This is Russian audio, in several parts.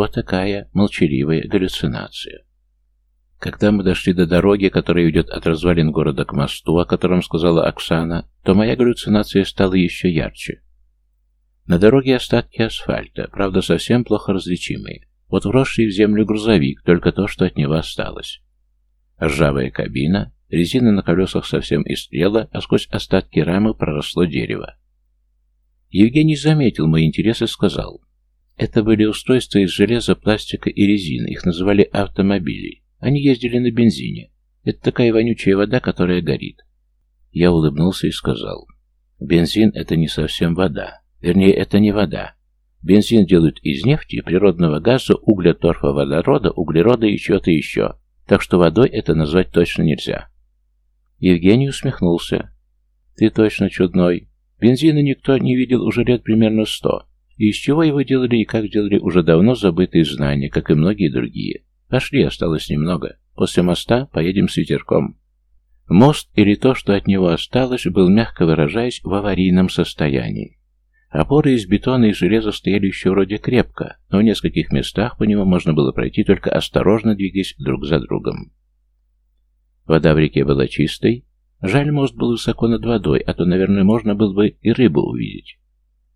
Вот такая молчаливая галлюцинация. Когда мы дошли до дороги, которая ведет от развалин города к мосту, о котором сказала Оксана, то моя галлюцинация стала еще ярче. На дороге остатки асфальта, правда, совсем плохо различимые. Вот вросший в землю грузовик, только то, что от него осталось. Ржавая кабина, резина на колесах совсем истлела, а сквозь остатки рамы проросло дерево. Евгений заметил мой интерес и сказал. Это были устройства из железа, пластика и резины, их называли автомобили. Они ездили на бензине. Это такая вонючая вода, которая горит. Я улыбнулся и сказал. Бензин — это не совсем вода. Вернее, это не вода. Бензин делают из нефти, природного газа, угля, торфа, водорода, углерода и чего-то еще. Так что водой это назвать точно нельзя. Евгений усмехнулся. Ты точно чудной. Бензина никто не видел уже лет примерно сто. И из чего его делали и как делали уже давно забытые знания, как и многие другие. Пошли, осталось немного. После моста поедем с ветерком. Мост, или то, что от него осталось, был, мягко выражаясь, в аварийном состоянии. Опоры из бетона и железа стояли еще вроде крепко, но в нескольких местах по нему можно было пройти только осторожно двигаясь друг за другом. Вода в реке была чистой. Жаль, мост был высоко над водой, а то, наверное, можно было бы и рыбу увидеть.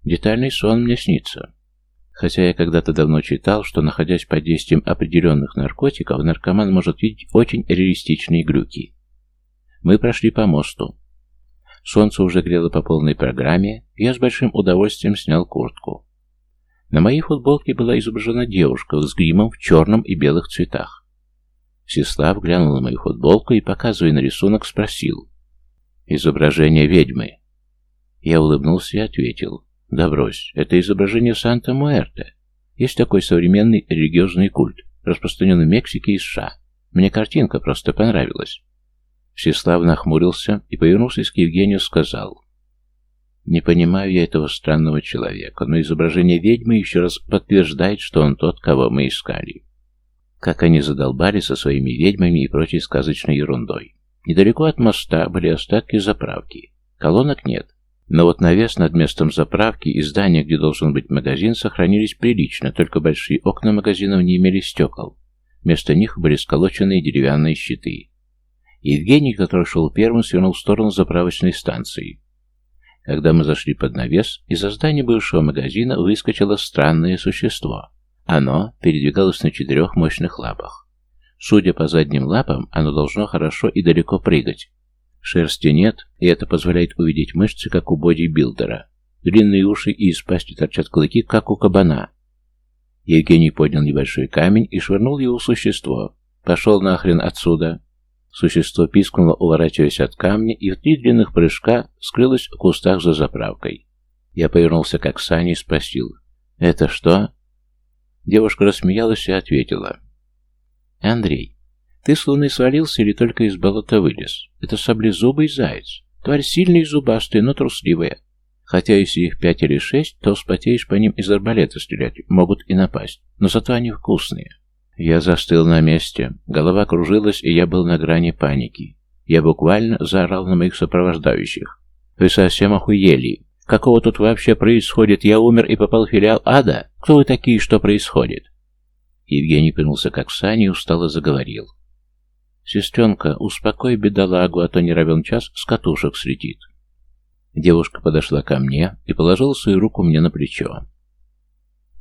Детальный сон мне снится. Хотя я когда-то давно читал, что, находясь под действием определенных наркотиков, наркоман может видеть очень реалистичные глюки. Мы прошли по мосту. Солнце уже грело по полной программе, и я с большим удовольствием снял куртку. На моей футболке была изображена девушка с гримом в черном и белых цветах. Сеслав глянул на мою футболку и, показывая на рисунок, спросил. «Изображение ведьмы». Я улыбнулся и ответил. «Да брось, это изображение Санта-Муэрте. Есть такой современный религиозный культ, распространенный в Мексике и США. Мне картинка просто понравилась». Всеслав нахмурился и, повернувшись к Евгению, сказал. «Не понимаю я этого странного человека, но изображение ведьмы еще раз подтверждает, что он тот, кого мы искали. Как они задолбали со своими ведьмами и прочей сказочной ерундой. Недалеко от моста были остатки заправки. Колонок нет. Но вот навес над местом заправки и здание, где должен быть магазин, сохранились прилично, только большие окна магазинов не имели стекол. Вместо них были сколоченные деревянные щиты. Евгений, который шел первым, свернул в сторону заправочной станции. Когда мы зашли под навес, из-за здания бывшего магазина выскочило странное существо. Оно передвигалось на четырех мощных лапах. Судя по задним лапам, оно должно хорошо и далеко прыгать. Шерсти нет, и это позволяет увидеть мышцы, как у бодибилдера. Длинные уши и из пасти торчат клыки, как у кабана. Евгений поднял небольшой камень и швырнул его в существо. «Пошел нахрен отсюда!» Существо пискнуло, уворачиваясь от камня, и в три длинных прыжка скрылось в кустах за заправкой. Я повернулся к Оксане и спросил, «Это что?» Девушка рассмеялась и ответила, «Андрей, ты с луны свалился или только из болота вылез? Это саблезубый заяц. Тварь сильная и зубастая, но трусливая. Хотя если их пять или шесть, то вспотеешь по ним из арбалета стрелять, могут и напасть, но зато они вкусные». Я застыл на месте. Голова кружилась, и я был на грани паники. Я буквально заорал на моих сопровождающих. «Вы совсем охуели? Какого тут вообще происходит? Я умер и попал в филиал ада? Кто вы такие, что происходит?» Евгений пнулся к Оксане и устало заговорил. «Сестренка, успокой бедолагу, а то не равен час с катушек слетит». Девушка подошла ко мне и положила свою руку мне на плечо.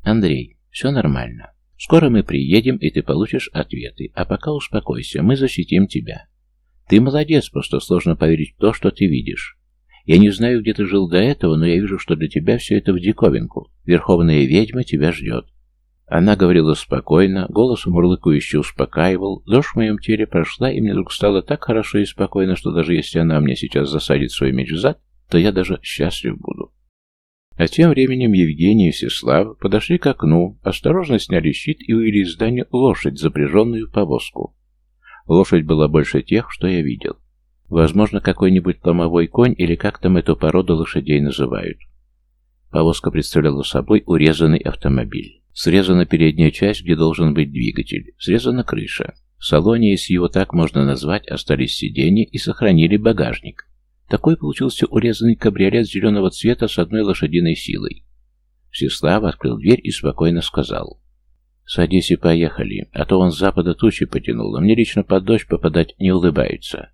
«Андрей, все нормально. Скоро мы приедем, и ты получишь ответы. А пока успокойся, мы защитим тебя. Ты молодец, просто сложно поверить в то, что ты видишь. Я не знаю, где ты жил до этого, но я вижу, что для тебя все это в диковинку. Верховная ведьма тебя ждет. Она говорила спокойно, голос мурлыкающе успокаивал, дрожь в моем теле прошла, и мне вдруг стало так хорошо и спокойно, что даже если она мне сейчас засадит свой меч в зад, то я даже счастлив буду. А тем временем Евгений и Всеслав подошли к окну, осторожно сняли щит и вывели из здания лошадь, запряженную в повозку. Лошадь была больше тех, что я видел. Возможно, какой-нибудь ломовой конь или как там эту породу лошадей называют. Повозка представляла собой урезанный автомобиль. Срезана передняя часть, где должен быть двигатель. Срезана крыша. В салоне, если его так можно назвать, остались сиденья и сохранили багажник. Такой получился урезанный кабриолет зеленого цвета с одной лошадиной силой. Всеслав открыл дверь и спокойно сказал. Садись и поехали, а то он с запада тучи потянуло. Мне лично под дождь попадать не улыбаются.